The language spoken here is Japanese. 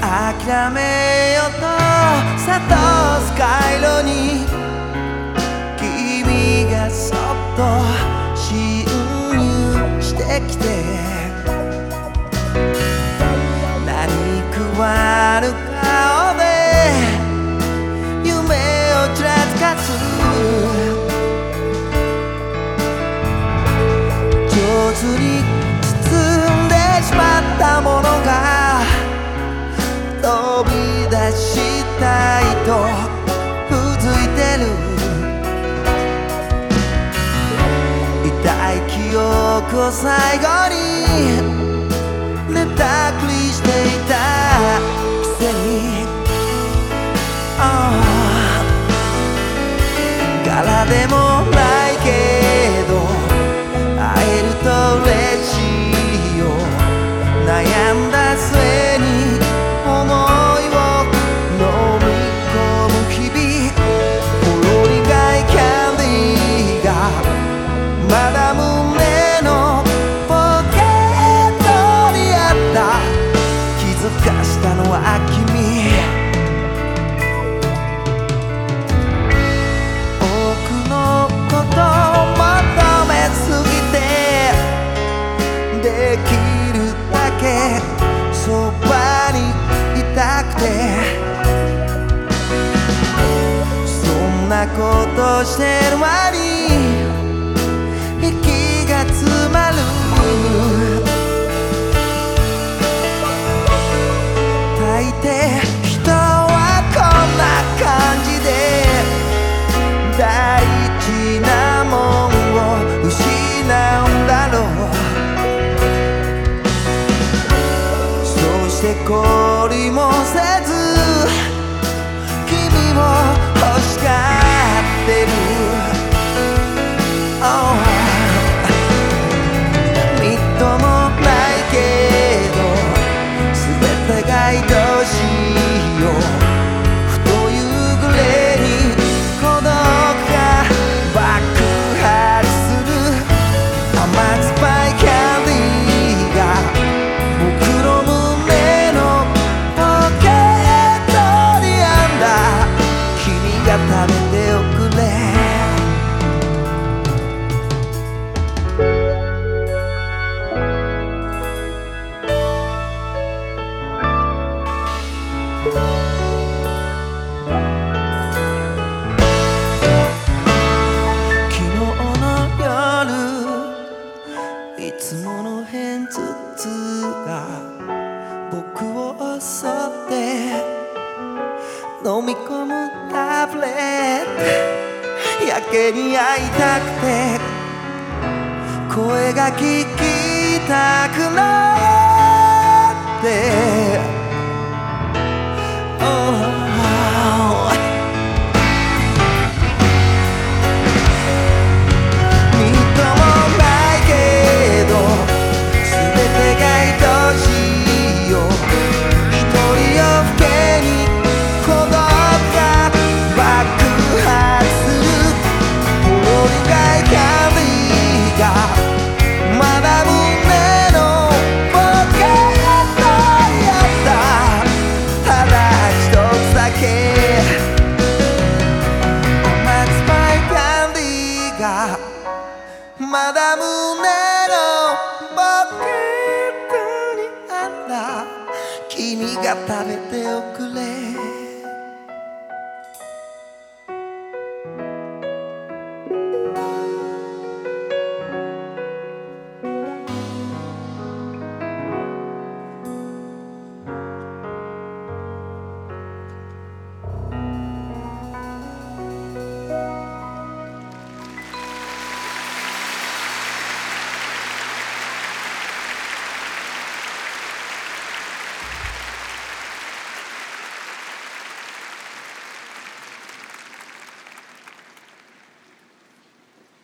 諦めようと悟す回路に君がそっと侵入してきて。何食わぬか僕を最後に寝たくこうとしてる割に。僕を襲って飲み込むタブレットやけに会いたくて声が聞きたくなってまだ胸のポケットにあった君が食べておく